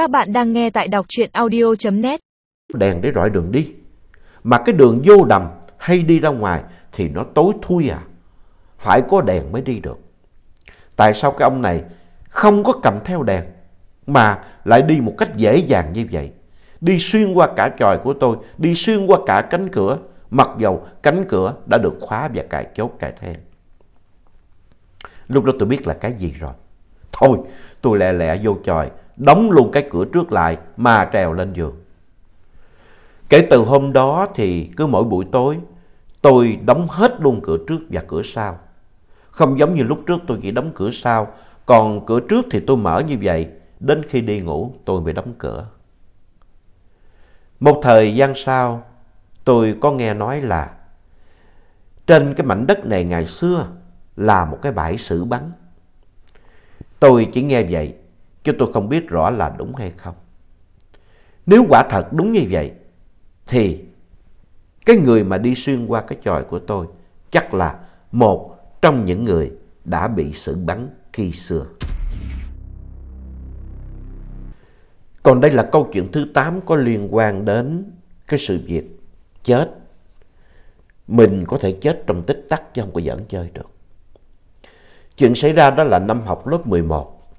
Các bạn đang nghe tại đọc truyện audio.net. Đèn để rọi đường đi. Mà cái đường vô đầm hay đi ra ngoài thì nó tối thui à. Phải có đèn mới đi được. Tại sao cái ông này không có cầm theo đèn mà lại đi một cách dễ dàng như vậy? Đi xuyên qua cả tròi của tôi, đi xuyên qua cả cánh cửa, mặc dầu cánh cửa đã được khóa và cài chốt cài then. Lúc đó tôi biết là cái gì rồi. Thôi, tôi lẹ lẹ vô chòi đóng luôn cái cửa trước lại mà trèo lên giường. Kể từ hôm đó thì cứ mỗi buổi tối tôi đóng hết luôn cửa trước và cửa sau. Không giống như lúc trước tôi chỉ đóng cửa sau, còn cửa trước thì tôi mở như vậy, đến khi đi ngủ tôi mới đóng cửa. Một thời gian sau, tôi có nghe nói là trên cái mảnh đất này ngày xưa là một cái bãi xử bắn. Tôi chỉ nghe vậy, chứ tôi không biết rõ là đúng hay không. Nếu quả thật đúng như vậy, thì cái người mà đi xuyên qua cái chòi của tôi chắc là một trong những người đã bị xử bắn khi xưa. Còn đây là câu chuyện thứ 8 có liên quan đến cái sự việc chết. Mình có thể chết trong tích tắc chứ không có dẫn chơi được. Chuyện xảy ra đó là năm học lớp 11.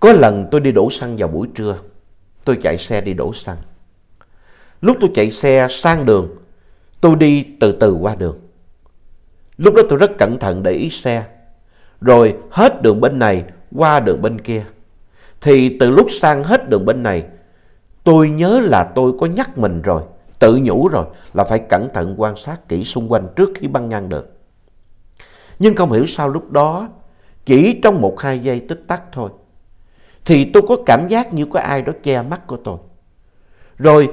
Có lần tôi đi đổ xăng vào buổi trưa. Tôi chạy xe đi đổ xăng. Lúc tôi chạy xe sang đường, tôi đi từ từ qua đường. Lúc đó tôi rất cẩn thận để ý xe. Rồi hết đường bên này qua đường bên kia. Thì từ lúc sang hết đường bên này, tôi nhớ là tôi có nhắc mình rồi, tự nhủ rồi là phải cẩn thận quan sát kỹ xung quanh trước khi băng ngang đường. Nhưng không hiểu sao lúc đó, chỉ trong một hai giây tích tắc thôi, thì tôi có cảm giác như có ai đó che mắt của tôi. Rồi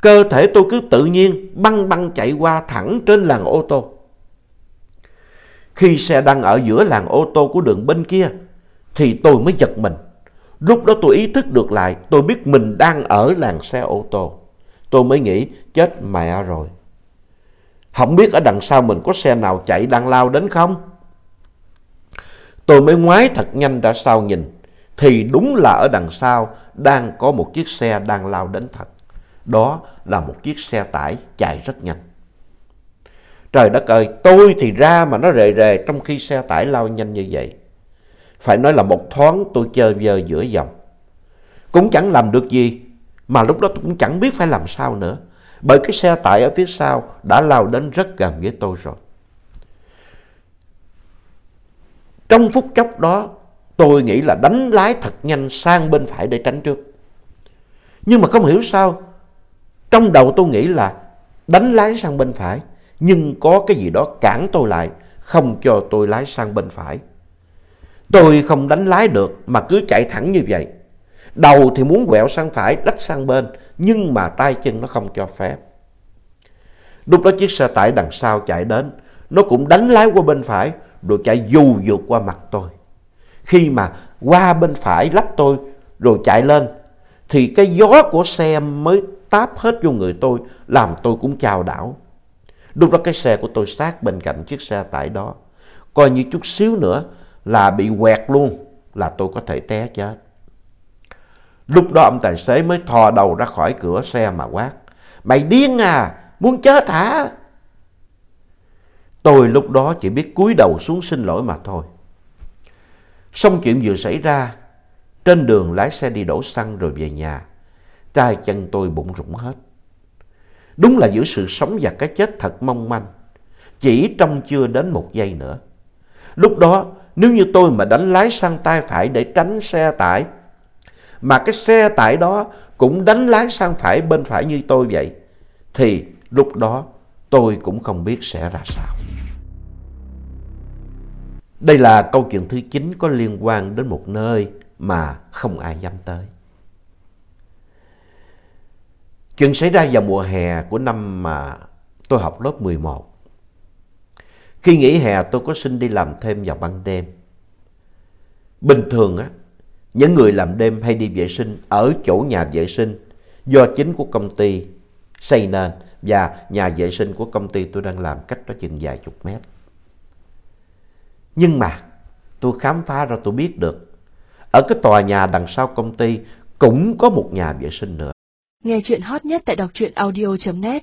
cơ thể tôi cứ tự nhiên băng băng chạy qua thẳng trên làn ô tô. Khi xe đang ở giữa làn ô tô của đường bên kia, thì tôi mới giật mình. Lúc đó tôi ý thức được lại, tôi biết mình đang ở làn xe ô tô. Tôi mới nghĩ, chết mẹ rồi. Không biết ở đằng sau mình có xe nào chạy đang lao đến không? Tôi mới ngoái thật nhanh ra sau nhìn. Thì đúng là ở đằng sau đang có một chiếc xe đang lao đến thật. Đó là một chiếc xe tải chạy rất nhanh. Trời đất ơi, tôi thì ra mà nó rề rề trong khi xe tải lao nhanh như vậy. Phải nói là một thoáng tôi chơi vơ giữa dòng. Cũng chẳng làm được gì, mà lúc đó tôi cũng chẳng biết phải làm sao nữa. Bởi cái xe tải ở phía sau đã lao đến rất gần với tôi rồi. Trong phút chốc đó, tôi nghĩ là đánh lái thật nhanh sang bên phải để tránh trước. Nhưng mà không hiểu sao, trong đầu tôi nghĩ là đánh lái sang bên phải, nhưng có cái gì đó cản tôi lại, không cho tôi lái sang bên phải. Tôi không đánh lái được mà cứ chạy thẳng như vậy. Đầu thì muốn quẹo sang phải, lách sang bên, nhưng mà tay chân nó không cho phép. Lúc đó chiếc xe tải đằng sau chạy đến, nó cũng đánh lái qua bên phải, rồi chạy dù vượt qua mặt tôi. Khi mà qua bên phải lách tôi, rồi chạy lên, thì cái gió của xe mới táp hết vô người tôi, làm tôi cũng chào đảo. Lúc đó cái xe của tôi sát bên cạnh chiếc xe tải đó. Coi như chút xíu nữa là bị quẹt luôn, là tôi có thể té chết. Lúc đó ông tài xế mới thò đầu ra khỏi cửa xe mà quát. Mày điên à, muốn chết hả? Tôi lúc đó chỉ biết cúi đầu xuống xin lỗi mà thôi. Xong chuyện vừa xảy ra, trên đường lái xe đi đổ xăng rồi về nhà, tay chân tôi bụng rủng hết. Đúng là giữa sự sống và cái chết thật mong manh, chỉ trong chưa đến một giây nữa. Lúc đó, nếu như tôi mà đánh lái sang tay phải để tránh xe tải, mà cái xe tải đó cũng đánh lái sang phải bên phải như tôi vậy, thì lúc đó tôi cũng không biết sẽ ra sao. Đây là câu chuyện thứ 9 có liên quan đến một nơi mà không ai dám tới. Chuyện xảy ra vào mùa hè của năm mà tôi học lớp 11. Khi nghỉ hè tôi có xin đi làm thêm vào ban đêm. Bình thường á, những người làm đêm hay đi vệ sinh ở chỗ nhà vệ sinh do chính của công ty xây nên và nhà vệ sinh của công ty tôi đang làm cách đó chừng vài chục mét. Nhưng mà tôi khám phá ra tôi biết được, ở cái tòa nhà đằng sau công ty cũng có một nhà vệ sinh nữa. Nghe chuyện hot nhất tại đọc truyện audio.net